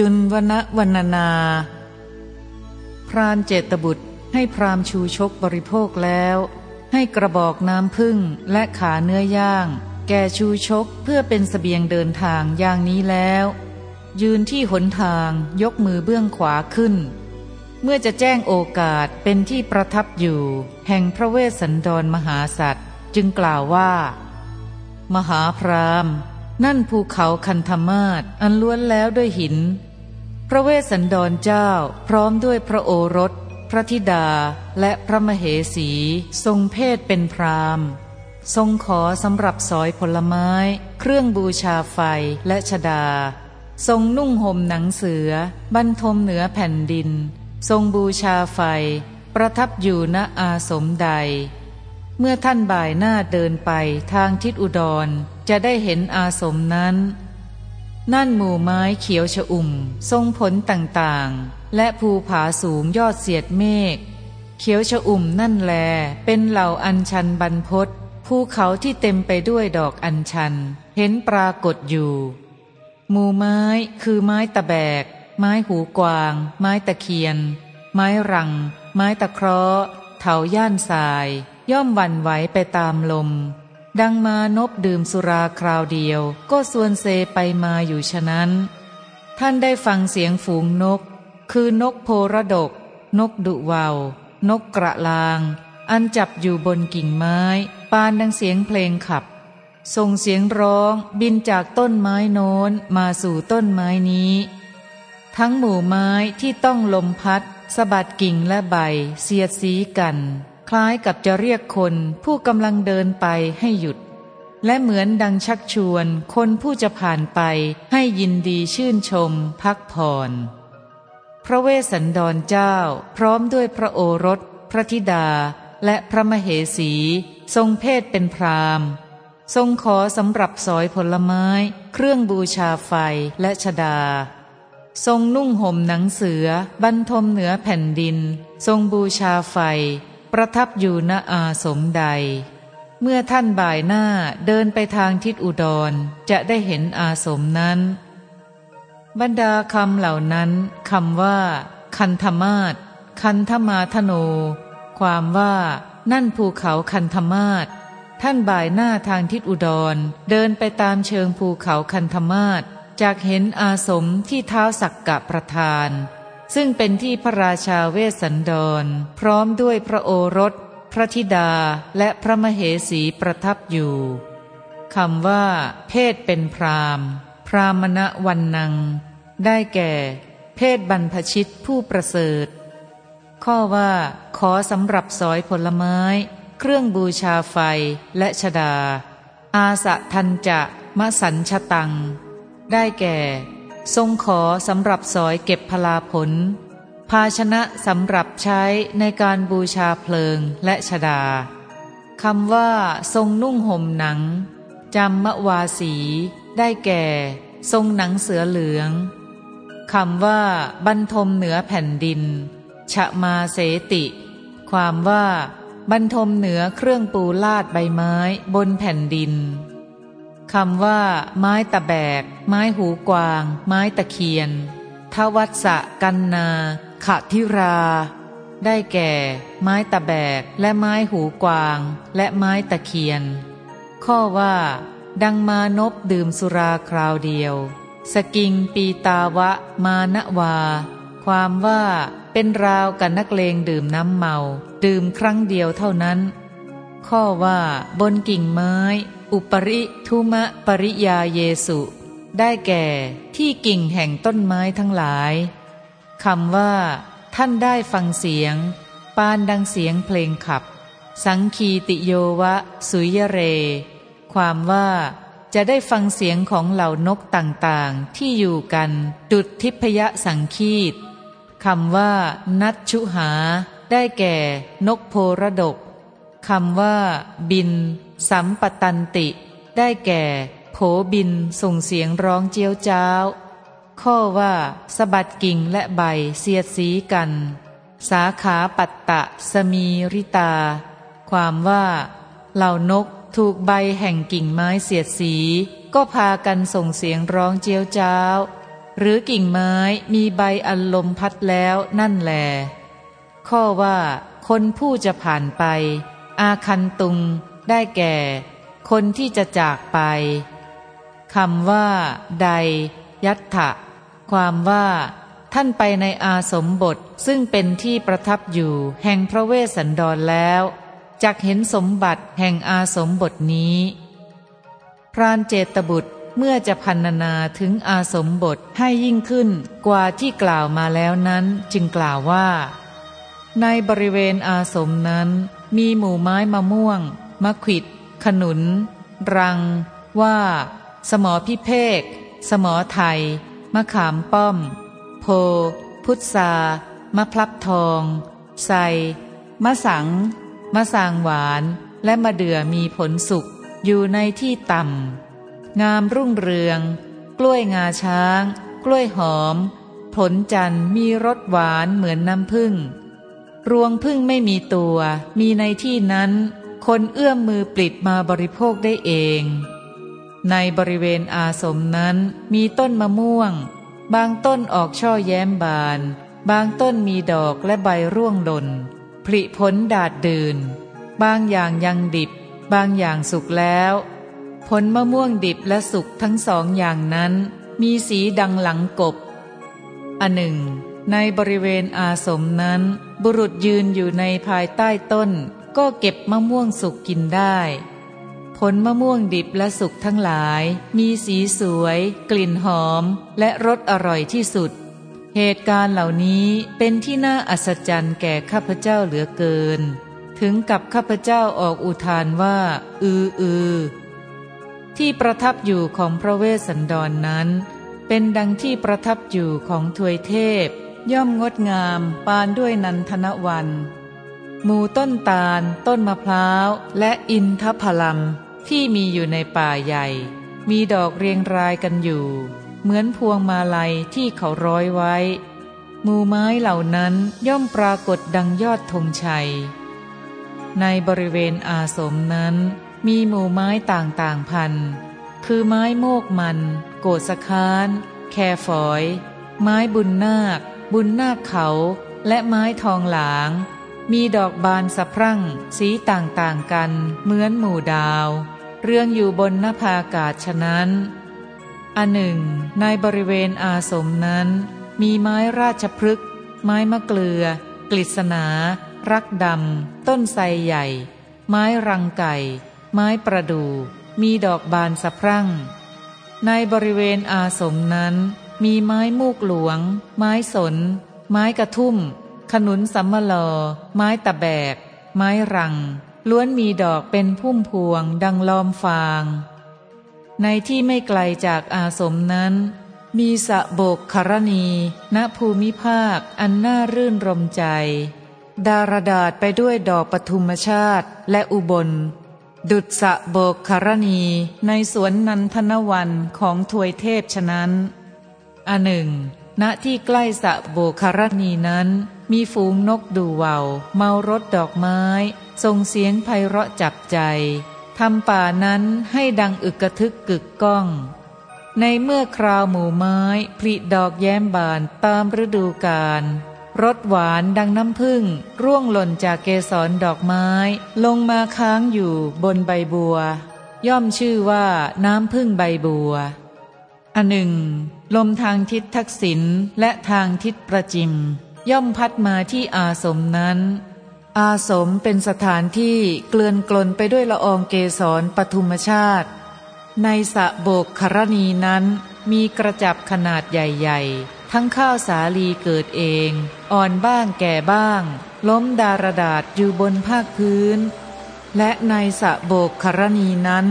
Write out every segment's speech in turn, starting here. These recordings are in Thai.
จุนวนวันนา พรานเจตบุตรให้พรามชูชกบริโภคแล้ว ให้กระบอกน้ำพึ่งและขาเนื้อย่าง แก่ชูชกเพื่อเป็นสเสบียงเดินทางอย่างนี้แล้ว ยืนที่หนทางยกมือเบื้องขวาขึ้น เมื่อจะแจ้งโอกาสเป็นที่ประทับอยู่ แห่งพระเวสสันดรมหาสัตว์จึงกล่าวว่า มหาพรามนั่นภูเขาคันธมาศอันล้วนแล้วด้วยหิน พระเวสสันดรเจ้าพร้อมด้วยพระโอรส พระธิดาและพระมเหสี ทรงเพศเป็นพรามทรงขอสำหรับสอยผลไม้ เครื่องบูชาไฟและชดา ทรงนุ่งห่มหนังเสือบรรทมเหนือแผ่นดิน ทรงบูชาไฟ ประทับอยู่ณอาสมใด เมื่อท่านบ่ายหน้าเดินไปทางทิศอุดรจะได้เห็นอาสมนั้น นั่นหมู่ไม้เขียวชอุ่ม ทรงผลต่างๆ และภูผาสูงยอดเสียดเมฆเขียวชอุ่มนั่นแล เป็นเหล่าอัญชันบรรพศภูเขาที่เต็มไปด้วยดอกอัญชัน เห็นปรากฏอยู่ หมู่ไม้คือไม้ตะแบก ไม้หูกวาง ไม้ตะเคียน ไม้รัง ไม้ตะเคราะห์เถาย่านทราย ย่อมวันไหวไปตามลม ดังมานบดื่มสุราคราวเดียว ก็ส่วนเซไปมาอยู่ฉะนั้น ท่านได้ฟังเสียงฝูงนก คือนกโพระดก นกดุวาวนกกระลาง อันจับอยู่บนกิ่งไม้ ปานดังเสียงเพลงขับ ส่งเสียงร้องบินจากต้นไม้โน้นมาสู่ต้นไม้นี้ ทั้งหมู่ไม้ที่ต้องลมพัดสะบัดกิ่งและใบเสียดสีกัน คล้ายกับจะเรียกคนผู้กำลังเดินไปให้หยุด และเหมือนดังชักชวนคนผู้จะผ่านไปให้ยินดีชื่นชมพักผ่อน พระเวสสันดรเจ้า พร้อมด้วยพระโอรส พระธิดา และพระมเหสี ทรงเพศเป็นพรามทรงขอสำหรับสอยผลไม้ เครื่องบูชาไฟและชดา ทรงนุ่งห่มหนังเสือบรรทมเหนือแผ่นดิน ทรงบูชาไฟ ประทับอยู่ณอาสมใด เมื่อท่านบ่ายหน้าเดินไปทางทิศอุดรจะได้เห็นอาสมนั้น บรรดาคำเหล่านั้นคำว่า คันธมาศคันธมาธโน ความว่า นั่นภูเขาคันธมาศท่านบ่ายหน้าทางทิศอุดร เดินไปตามเชิงภูเขาคันธมาศจากเห็นอาสมที่เท้าสักกะประธาน ซึ่งเป็นที่พระราชาเวสสันดร พร้อมด้วยพระโอรส พระธิดาและพระมเหสีประทับอยู่คำว่า เพศเป็นพรามพรามณวันนัง ได้แก่ เพศบรรพชิตผู้ประเสริฐ ข้อว่า ขอสำหรับสอยผลไม้ เครื่องบูชาไฟและชดา อาสะทันจะมะสันชตัง ได้แก่ ทรงขอสำหรับสอยเก็บพลาผล ภาชนะสำหรับใช้ในการบูชาเพลิงและชดาคำว่า ทรงนุ่งห่มหนังจำมะวาสี ได้แก่ ทรงหนังเสือเหลืองคำว่า บรรทมเหนือแผ่นดิน ชะมาเสติ ความว่า บรรทมเหนือเครื่องปูลาดใบไม้บนแผ่นดิน คำว่า ไม้ตะแบก ไม้หูกวาง ไม้ตะเคียน ทวัตสะกันนาขะทิรา ได้แก่ ไม้ตะแบก และไม้หูกวาง และไม้ตะเคียน ข้อว่า ดังมานบดื่มสุราคราวเดียว สกิงปีตาวะ มานวา ความว่าเป็นราวกับนักเลงดื่มน้ำเมา ดื่มครั้งเดียวเท่านั้น ข้อว่า บนกิ่งไม้ อุปริทุมะปริยาเยสุ ได้แก่ที่กิ่งแห่งต้นไม้ทั้งหลายคำว่า ท่านได้ฟังเสียง ปานดังเสียงเพลงขับ สังคีติโยวะ สุยเร ความว่าจะได้ฟังเสียงของเหล่านกต่างๆ ที่อยู่กันดุดทิพยสังคีตคำว่า นัชชุหา ได้แก่ นกโพระดกคำว่า บิน สัมปตันติ ได้แก่โผบินส่งเสียงร้องเจียวจ้าว ข้อว่าสะบัดกิ่งและใบเสียดสีกัน สาขาปัตตะสมีริตา ความว่า เหล่านกถูกใบแห่งกิ่งไม้เสียดสี ก็พากันส่งเสียงร้องเจียวจ้าวหรือกิ่งไม้มีใบอันลมพัดแล้วนั่นแล ข้อว่า คนผู้จะผ่านไป อาคันตุง ได้แก่ คนที่จะจากไปคำว่า ใด ยัตถะความว่า ท่านไปในอาสมบทซึ่งเป็นที่ประทับอยู่แห่งพระเวสสันดรแล้วจักเห็นสมบัติแห่งอาสมบทนี้ พรานเจตบุตรเมื่อจะพันนาถึงอาสมบทให้ยิ่งขึ้นกว่าที่กล่าวมาแล้วนั้นจึงกล่าวว่า ในบริเวณอาสมนั้นมีหมู่ไม้มะม่วง มะขิด ขนุน รัง ว่า สมอพิเภก สมอไทย มะขามป้อม โพ พุทรามะพลับทอง ไซมะสัง มะสางหวาน และมะเดื่อมีผลสุก อยู่ในที่ต่ำ งามรุ่งเรือง กล้วยงาช้าง กล้วยหอม ผลจันทร์มีรสหวานเหมือนน้ำผึ้งรวงพึ่งไม่มีตัว มีในที่นั้น คนเอื้อมมือปลิดมาบริโภคได้เอง ในบริเวณอาสมนั้นมีต้นมะม่วง บางต้นออกช่อแย้มบาน บางต้นมีดอกและใบร่วงหล่นผลิผลดาดดื่น บางอย่างยังดิบบางอย่างสุกแล้ว ผลมะม่วงดิบและสุกทั้งสองอย่างนั้น มีสีดังหลังกบ อันหนึ่ง ในบริเวณอาสมนั้น บุรุษยืนอยู่ในภายใต้ต้น ก็เก็บมะม่วงสุกกินได้ ผลมะม่วงดิบและสุกทั้งหลาย มีสีสวย กลิ่นหอม และรสอร่อยที่สุด เหตุการณ์เหล่านี้เป็นที่น่าอัศจรรย์แก่ข้าพเจ้าเหลือเกิน ถึงกับข้าพเจ้าออกอุทานว่า อืออือที่ประทับอยู่ของพระเวสสันดรนนั้น เป็นดังที่ประทับอยู่ของทวยเทพ ย่อมงดงามปานด้วยนันทนวัน มูต้นตาล ต้นมะพร้าว และอินทผลัมที่มีอยู่ในป่าใหญ่ มีดอกเรียงรายกันอยู่ เหมือนพวงมาลัยที่เขาร้อยไว้ มูไม้เหล่านั้นย่อมปรากฏดังยอดธงชัย ในบริเวณอาสมนั้น มีหมู่ไม้ต่างๆพัน คือไม้โมกมัน โกสคาน แคฝอย ไม้บุญนาค บุญนาคเขา และไม้ทองหลาง มีดอกบานสะพรั่ง สีต่างๆกัน เหมือนหมู่ดาว เรื่องอยู่บนนภาอากาศฉะนั้น อันหนึ่ง ในบริเวณอาสมนั้น มีไม้ราชพฤกษ์ไม้มะเกลือ กฤษณา รักดำ ต้นไทรใหญ่ ไม้รังไก่ ไม้ประดู่มีดอกบานสะพรั่ง ในบริเวณอาสมนั้น มีไม้มูกหลวง ไม้สน ไม้กระทุ่ม ขนุนสัมมลอ ไม้ตะแบก ไม้รัง ล้วนมีดอกเป็นพุ่มพวงดังลอมฟาง ในที่ไม่ไกลจากอาสมนั้น มีสะโบกคารณี ณภูมิภาคอันน่ารื่นรมใจ ดารดาษไปด้วยดอกปทุมชาติและอุบล ดุจสะโบกคารณีในสวนนันทนวันของทวยเทพฉะนั้นอันหนึ่ง ณที่ใกล้สะโบคารณีนั้น มีฝูงนกดูเว่าเมารถดอกไม้ส่งเสียงไพเราะจับใจทำป่านั้นให้ดังอึกกระทึกกึกก้อง ในเมื่อคราวหมู่ไม้ผลิดอกแย้มบานตามฤดูกาลรสหวานดังน้ำผึ้งร่วงหล่นจากเกสรดอกไม้ ลงมาค้างอยู่บนใบบัว ย่อมชื่อว่าน้ำผึ้งใบบัวอันหนึ่ง ลมทางทิศทักษิณและทางทิศประจิม ย่อมพัดมาที่อาสมนั้น อาสมเป็นสถานที่เกลื่อนกลนไปด้วยละอองเกสรปทุมชาติ ในสะโบกครณีนั้นมีกระจับขนาดใหญ่ๆ ทั้งข้าวสาลีเกิดเอง อ่อนบ้างแก่บ้าง ล้มดารดาษอยู่บนภาคพื้น และในสะโบกครณีนั้น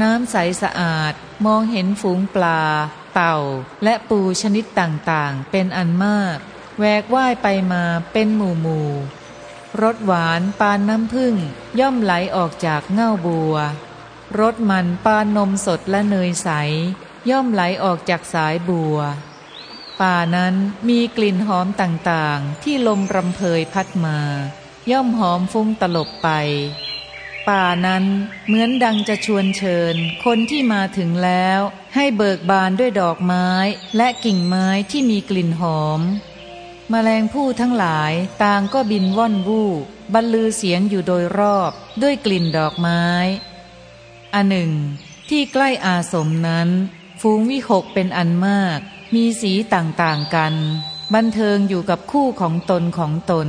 น้ำใสสะอาดมองเห็นฝูงปลา เต่าและปูชนิดต่างๆ เป็นอันมาก แวกว่ายไปมาเป็นหมู่หมู่รสหวานปานน้ำผึ้งย่อมไหลออกจากเง่าบัวรสมันปานนมสดและเนยใส ย่อมไหลออกจากสายบัว ป่านั้นมีกลิ่นหอมต่างๆ ที่ลมรำเพยพัดมา ย่อมหอมฟุ้งตลบไป ป่านั้นเหมือนดังจะชวนเชิญ คนที่มาถึงแล้ว ให้เบิกบานด้วยดอกไม้ และกิ่งไม้ที่มีกลิ่นหอมมแมลงผู้ทั้งหลายต่างก็บินว่อนวูบรรลือเสียงอยู่โดยรอบด้วยกลิ่นดอกไม้ อันหนึ่ง ที่ใกล้อาสมนั้น ฟูงวิหกเป็นอันมาก มีสีต่างๆกัน บันเทิงอยู่กับคู่ของตนของตน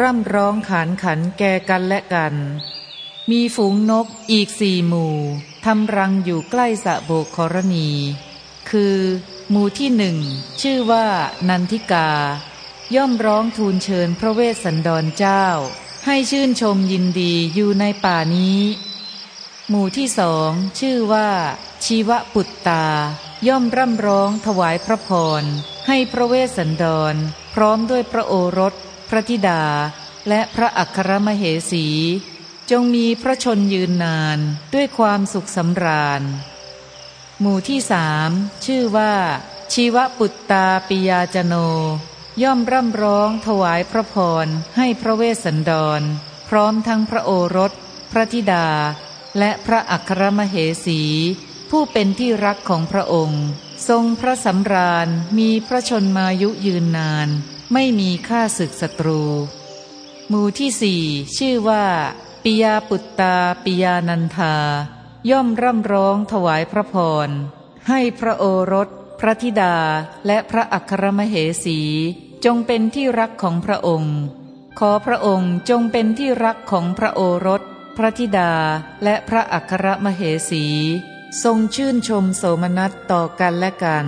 ร่ำร้องขานขันแก่กันและกัน มีฝูงนกอีกสี่หมู่ทำรังอยู่ใกล้สะโบกครณี คือ หมู่ที่หนึ่งชื่อว่านันทิกา ย่อมร้องทูลเชิญพระเวสสันดรเจ้า ให้ชื่นชมยินดีอยู่ในป่านี้ หมู่ที่สองชื่อว่า ชีวปุตตา ย่อมร่ำร้องถวายพระพร ให้พระเวสสันดร พร้อมด้วยพระโอรส พระธิดา และพระอัครมเหสี จงมีพระชนยืนนานด้วยความสุขสำราญ หมู่ที่สามชื่อว่า ชีวปุตตาปิยาจโน ย่อมร่ำร้องถวายพระพรให้พระเวสสันดร พร้อมทั้งพระโอรส พระธิดา และพระอัครมเหสี ผู้เป็นที่รักของพระองค์ ทรงพระสำราญมีพระชนมายุยืนนาน ไม่มีค่าศึกศัตรู หมู่ที่สี่ชื่อว่า ปิยาปุตตาปิยานันทา ย่อมร่ำร้องถวายพระพร ให้พระโอรส พระธิดาและพระอัครมเหสี จงเป็นที่รักของพระองค์ ขอพระองค์จงเป็นที่รักของพระโอรส พระธิดาและพระอัครมเหสี ทรงชื่นชมโสมนัสต่อกันและกัน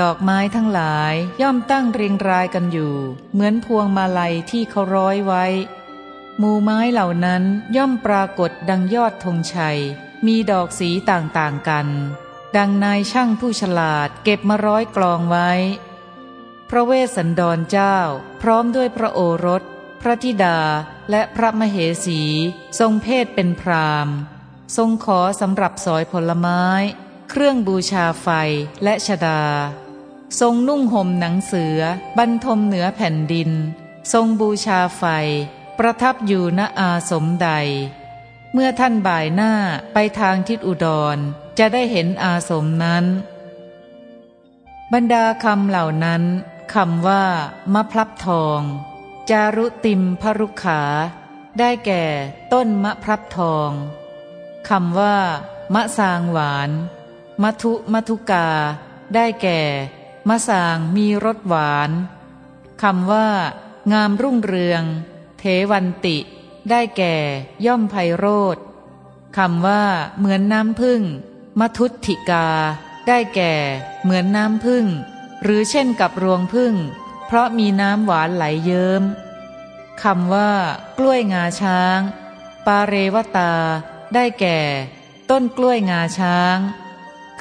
ดอกไม้ทั้งหลายย่อมตั้งเรียงรายกันอยู่ เหมือนพวงมาลัยที่เขาร้อยไว้ มูไม้เหล่านั้นย่อมปรากฏดังยอดธงชัย มีดอกสีต่างๆกัน ดังนายช่างผู้ฉลาดเก็บมาร้อยกลองไว้ พระเวสสันดรเจ้า พร้อมด้วยพระโอรส พระธิดาและพระมเหสี ทรงเพศเป็นพรามทรงขอสำหรับสอยผลไม้ เครื่องบูชาไฟและชดา ทรงนุ่งห่มหนังเสือบรรทมเหนือแผ่นดิน ทรงบูชาไฟ ประทับอยู่ณอาสมใด เมื่อท่านบ่ายหน้าไปทางทิศอุดรจะได้เห็นอาสมนั้น บรรดาคำเหล่านั้นคำว่ามะพลับทอง จารุติมพรุขา ได้แก่ต้นมะพร้าวทองคำว่า มะสางหวานมัทุมัทุกา ได้แก่ มะสางมีรสหวานคำว่า งามรุ่งเรือง เทวันติ ได้แก่ ย่อมไพโรธคำว่า เหมือนน้ำพึ่งมทุติกา ได้แก่ เหมือนน้ำพึ่ง หรือเช่นกับรวงพึ่ง เพราะมีน้ำหวานไหลเยิ้มคำว่า กล้วยงาช้าง ปาเรวตา ได้แก่ ต้นกล้วยงาช้าง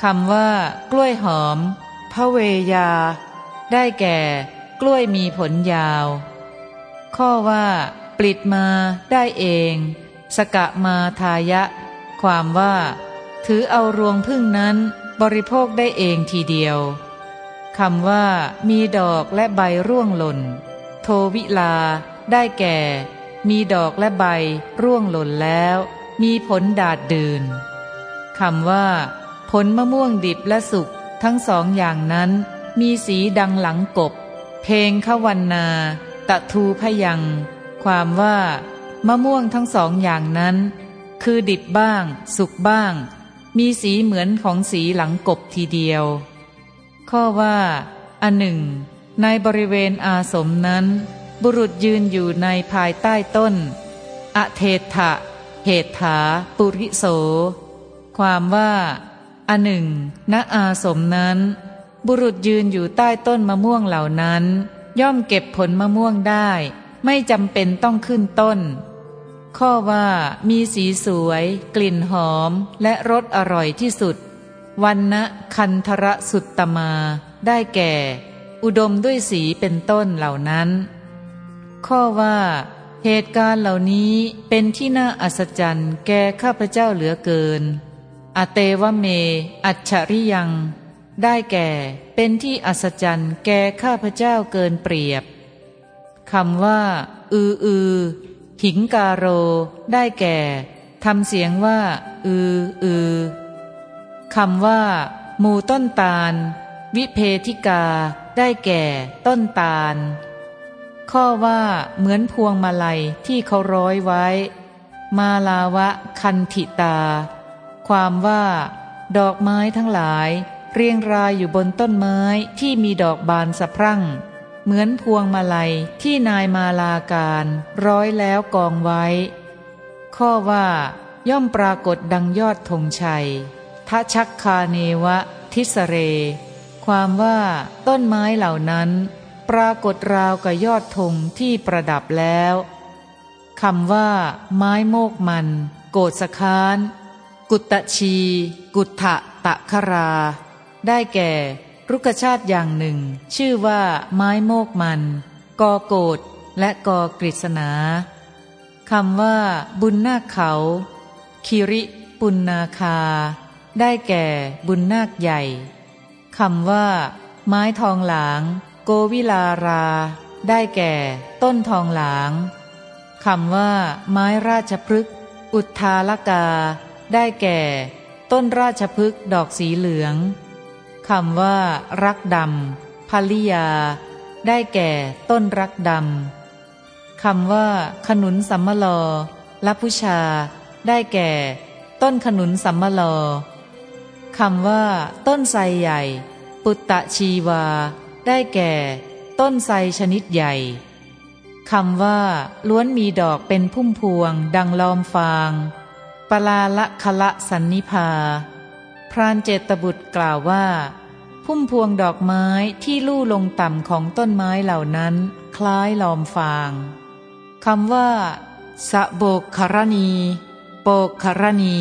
คำว่า กล้วยหอมพระเวยา ได้แก่ กล้วยมีผลยาว ข้อว่า ปลิดมาได้เอง สกะมาทายะ ความว่า ถือเอารวงพึ่งนั้นบริโภคได้เองทีเดียวคำว่า มีดอกและใบร่วงหล่น โทวิลา ได้แก่ มีดอกและใบร่วงหล่นแล้ว มีผลดาดดื่นคำว่า ผลมะม่วงดิบและสุกทั้งสองอย่างนั้น มีสีดังหลังกบ เพลงขวันนา ตะทูพยัง ความว่ามะม่วงทั้งสองอย่างนั้น คือดิบบ้าง สุกบ้าง มีสีเหมือนของสีหลังกบทีเดียว ข้อว่า อันหนึ่ง ในบริเวณอาสมนั้น บุรุษยืนอยู่ในภายใต้ต้น อเทถะเหตถา ปุริโส ความว่าอันหนึ่งณอาสมนั้น บุรุษยืนอยู่ใต้ต้นมะม่วงเหล่านั้น ย่อมเก็บผลมะม่วงได้ ไม่จำเป็นต้องขึ้นต้น ข้อว่ามีสีสวย กลิ่นหอมและรสอร่อยที่สุด วันนะคันธระสุตตมา ได้แก่ อุดมด้วยสีเป็นต้นเหล่านั้น ข้อว่า เหตุการณ์เหล่านี้เป็นที่น่าอัศจรรย์แก่ข้าพเจ้าเหลือเกิน อเตวเม อัจฉริยัง ได้แก่เป็นที่อัศจรรย์แก่ข้าพเจ้าเกินเปรียบคำว่า อืออือหิงกาโร ได้แก่ทำเสียงว่า อืออือคำว่า มูต้นตาล วิเพธิกา ได้แก่ ต้นตาล ข้อว่า เหมือนพวงมาลัยที่เขาร้อยไว้ มาลาวะคันธิตา ความว่า ดอกไม้ทั้งหลาย เรียงรายอยู่บนต้นไม้ที่มีดอกบานสะพรั่ง เหมือนพวงมาลัยที่นายมาลาการ ร้อยแล้วกองไว้ ข้อว่า ย่อมปรากฏดังยอดธงชัยทชักคาเนวะ ทิสเร ความว่า ต้นไม้เหล่านั้น ปรากฏราวกับยอดธงที่ประดับแล้วคำว่า ไม้โมกมัน โกดสคาน กุตตชี กุฏะตะครา ได้แก่ รุกชาติอย่างหนึ่ง ชื่อว่า ไม้โมกมัน กอโกดและกอกฤษณาคำว่า บุญนาคเขา คิริปุณนาคา ได้แก่บุญนาคใหญ่คำว่า ไม้ทองหลาง โกวิลารา ได้แก่ ต้นทองหลางคำว่า ไม้ราชพฤกษ์อุทาลกา ได้แก่ ต้นราชพฤกษ์ดอกสีเหลือง คำว่า รักดำพลิยา ได้แก่ต้นรักดำคำว่า ขนุนสัมมลอลัพุชา ได้แก่ ต้นขนุนสัมมลอคำว่า ต้นไทรใหญ่ ปุตตะชีวา ได้แก่ ต้นไทรชนิดใหญ่คำว่า ล้วนมีดอกเป็นพุ่มพวง ดังลอมฟาง ปลาละคละสันนิพา พรานเจตบุตรกล่าวว่า พุ่มพวงดอกไม้ที่ลู่ลงต่ำของต้นไม้เหล่านั้น คล้ายลอมฟางคำว่าสะโบกคารณี โปกคารณี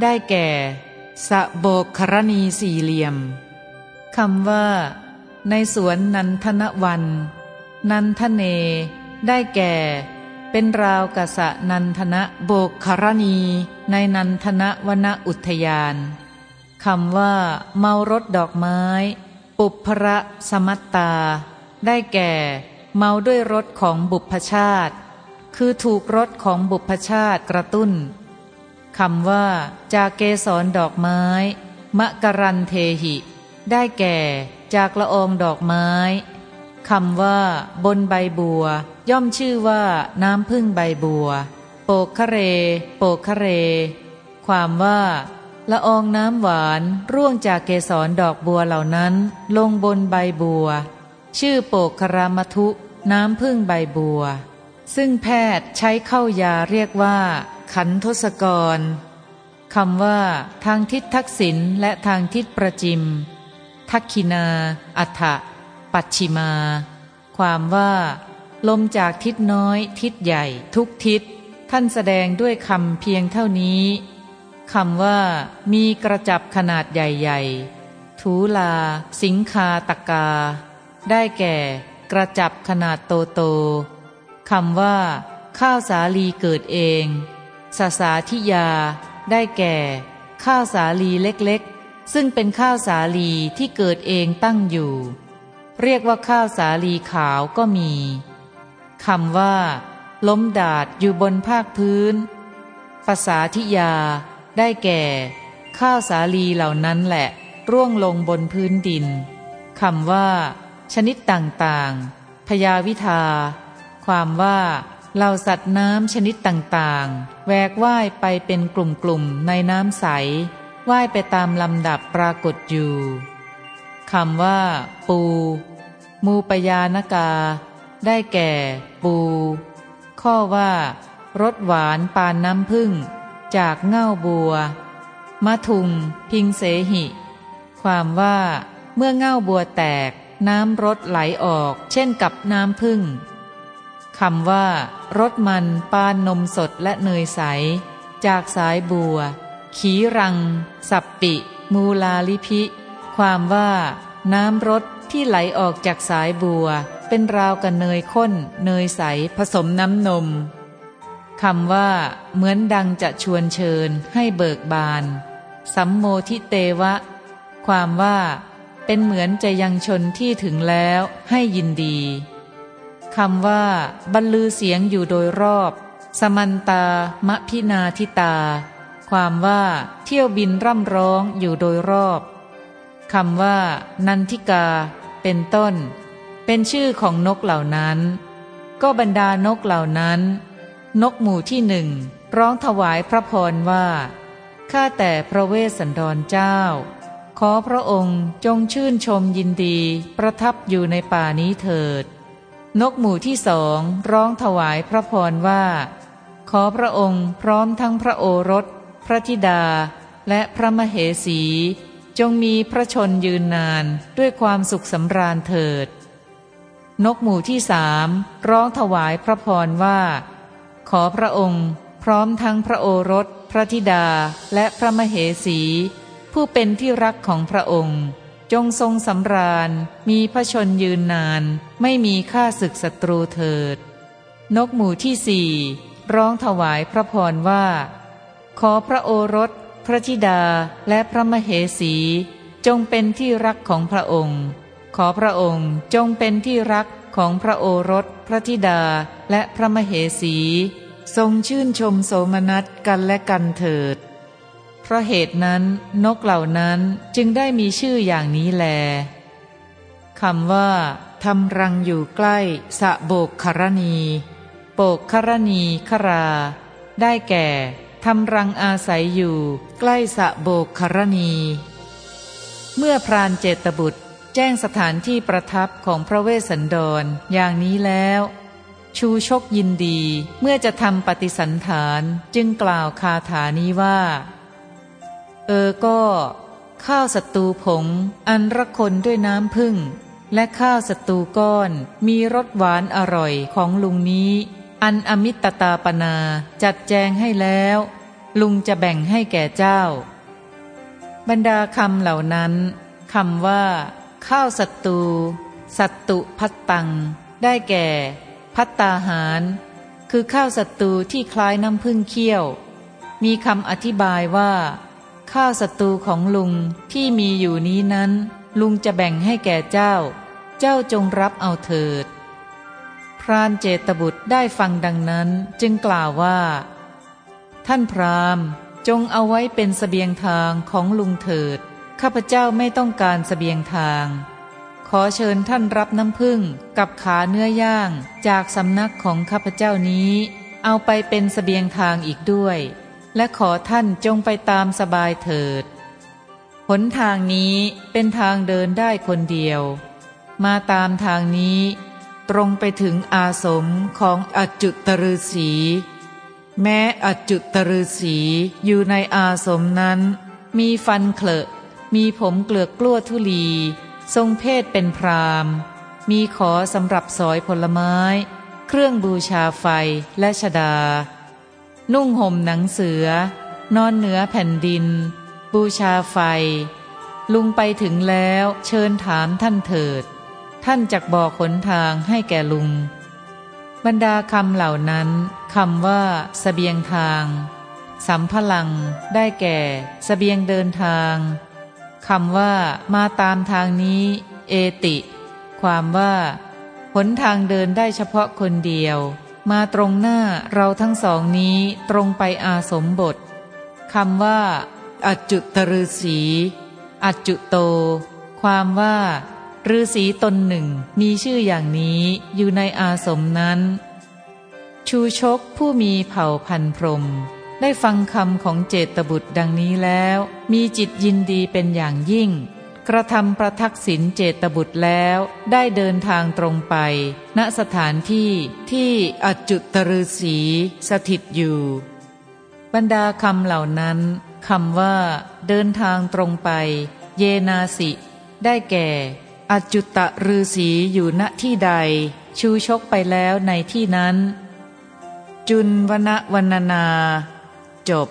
ได้แก่สะโบกคารณีสี่เหลี่ยมคำว่า ในสวนนันทนวัน นันทเน ได้แก่ เป็นราวกษะนันทนะโบกคารณี ในนันทนะวนอุทยาน คำว่า เมารถดอกไม้ ปุพระสมัตตา ได้แก่ เมาด้วยรถของบุพชาติ คือถูกรถของบุพชาติกระตุ้นคำว่า จากเกสรดอกไม้ มะกรันเทหิ ได้แก่ จากละอองดอกไม้คำว่า บนใบบัว ย่อมชื่อว่า น้ำพึ่งใบบัว โปกคะเร โปกคะเร ความว่า ละอองน้ำหวานร่วงจากเกสรดอกบัวเหล่านั้น ลงบนใบบัว ชื่อโปกครามทุ น้ำพึ่งใบบัว ซึ่งแพทย์ใช้เข้ายาเรียกว่า ขันทศกรคำว่า ทางทิศทักษิณและทางทิศประจิม ทักขินา อัฏฐปัจฉิมา ความว่า ลมจากทิศน้อย ทิศใหญ่ทุกทิศ ท่านแสดงด้วยคำเพียงเท่านี้ คำว่า มีกระจับขนาดใหญ่ๆทูลา สิงคาตกา ได้แก่ กระจับขนาดโตโตคำว่า ข้าวสาลีเกิดเองสาสาธิยา ได้แก่ ข้าวสาลีเล็กๆ ซึ่งเป็นข้าวสาลีที่เกิดเองตั้งอยู่ เรียกว่าข้าวสาลีขาวก็มีคำว่า ล้มดาดอยู่บนภาคพื้นภาษาธิยา ได้แก่ ข้าวสาลีเหล่านั้นแหละ ร่วงลงบนพื้นดินคำว่า ชนิดต่างๆ พยาวิทา ความว่าเหล่าสัตว์น้ำชนิดต่างๆ แวกว่ายไปเป็นกลุ่มๆ ในน้ำใส ว่ายไปตามลำดับปรากฏอยู่คำว่า ปู มูปยานกา ได้แก่ ปู ข้อว่า รสหวานปานน้ำพึ่ง จากเง่าบัว มะทุงพิงเสหิ ความว่าเมื่อเง่าบัวแตก น้ำรสไหลออก เช่นกับน้ำพึ่งคำว่ารสมันปานนมสดและเนยใส จากสายบัว ขีรัง สับปิ มูลาลิพิ ความว่าน้ำรสที่ไหลออกจากสายบัว เป็นราวกับเนยข้น เนยใสผสมน้ำนม คำว่า เหมือนดังจะชวนเชิญให้เบิกบาน สัมโมทิเตวะ ความว่า เป็นเหมือนจะยังชนที่ถึงแล้วให้ยินดีคำว่า บรรลือเสียงอยู่โดยรอบ สมันตามะพินาทิตา ความว่า เที่ยวบินร่ำร้องอยู่โดยรอบคำว่า นันทิกา เป็นต้น เป็นชื่อของนกเหล่านั้น ก็บรรดานกเหล่านั้น นกหมู่ที่หนึ่งร้องถวายพระพรว่า ข้าแต่พระเวสสันดรเจ้า ขอพระองค์จงชื่นชมยินดีประทับอยู่ในป่านี้เถิด นกหมู่ที่สองร้องถวายพระพรว่า ขอพระองค์พร้อมทั้งพระโอรส พระธิดา และพระมเหสี จงมีพระชนยืนนานด้วยความสุขสำราญเถิด นกหมู่ที่สามร้องถวายพระพรว่า ขอพระองค์ พร้อมทั้งพระโอรส พระธิดาและพระมเหสี ผู้เป็นที่รักของพระองค์ จงทรงสำราญ มีพระชนยืนนาน ไม่มีค่าศึกศัตรูเถิด นกหมู่ที่สี่ร้องถวายพระพรว่า ขอพระโอรส พระธิดาและพระมเหสี จงเป็นที่รักของพระองค์ ขอพระองค์จงเป็นที่รัก ของพระโอรส พระธิดาและพระมเหสี ทรงชื่นชมโสมนัสกันและกันเถิด เพราะเหตุนั้นนกเหล่านั้นจึงได้มีชื่ออย่างนี้แลคำว่าทำรังอยู่ใกล้สะโบกครณี โปกครณีครา ได้แก่ทำรังอาศัยอยู่ใกล้สะโบกครณี เมื่อพรานเจตบุตร แจ้งสถานที่ประทับของพระเวสสันดรอย่างนี้แล้ว ชูชกยินดีเมื่อจะทำปฏิสันฐานจึงกล่าวคาถานี้ว่า เออก็ ข้าวสตูผง อันระคนด้วยน้ำพึ่ง และข้าวสตูก้อนมีรสหวานอร่อยของลุงนี้ อันอมิตตาปนาจัดแจงให้แล้ว ลุงจะแบ่งให้แก่เจ้า บรรดาคำเหล่านั้นคำว่า ข้าวสตู สัตตุพัตตัง ได้แก่ พัตตาหาร คือข้าวสัตูที่คล้ายน้ำพึ่งเคี่ยว มีคำอธิบายว่า ข้าวสัตูของลุงที่มีอยู่นี้นั้น ลุงจะแบ่งให้แก่เจ้า เจ้าจงรับเอาเถิด พรานเจตบุตรได้ฟังดังนั้นจึงกล่าวว่า ท่านพรามจงเอาไว้เป็นสเสบียงทางของลุงเถิด ข้าพเจ้าไม่ต้องการสเสบียงทาง ขอเชิญท่านรับน้ำผึ้งกับขาเนื้อย่างจากสำนักของข้าพเจ้านี้ เอาไปเป็นสเสบียงทางอีกด้วย และขอท่านจงไปตามสบายเถิด หนทางนี้เป็นทางเดินได้คนเดียว มาตามทางนี้ ตรงไปถึงอาสมของอจุตฤษีแม้อจุตฤษีอยู่ในอาสมนั้น มีฟันเคลอะ มีผมเกลือกกลั้วทุลี ทรงเพศเป็นพรามมีขอสำหรับสอยผลไม้ เครื่องบูชาไฟและชดา นุ่งห่มหนังเสือ นอนเหนือแผ่นดิน บูชาไฟ ลุงไปถึงแล้วเชิญถามท่านเถิด ท่านจักบอกขนทางให้แก่ลุง บรรดาคำเหล่านั้นคำว่าสเสบียงทาง สัมพลัง ได้แก่สเสบียงเดินทาง คำว่ามาตามทางนี้ เอติ ความว่าหนทางเดินได้เฉพาะคนเดียว มาตรงหน้าเราทั้งสองนี้ตรงไปอาสมบทคำว่า อจุตฤษีอจุโต ความว่าฤาษีตนหนึ่งมีชื่ออย่างนี้อยู่ในอาสมนั้น ชูชกผู้มีเผ่าพันพรม ได้ฟังคำของเจตบุตรดังนี้แล้ว มีจิตยินดีเป็นอย่างยิ่ง กระทำประทักษิณเจตบุตรแล้ว ได้เดินทางตรงไป ณสถานที่ที่อจุตฤษีสถิตอยู่ บรรดาคำเหล่านั้นคำว่า เดินทางตรงไป เยนาสิ ได้แก่ อจุตฤษีอยู่ณที่ใด ชูชกไปแล้วในที่นั้น จุนวนวรรณนา จบ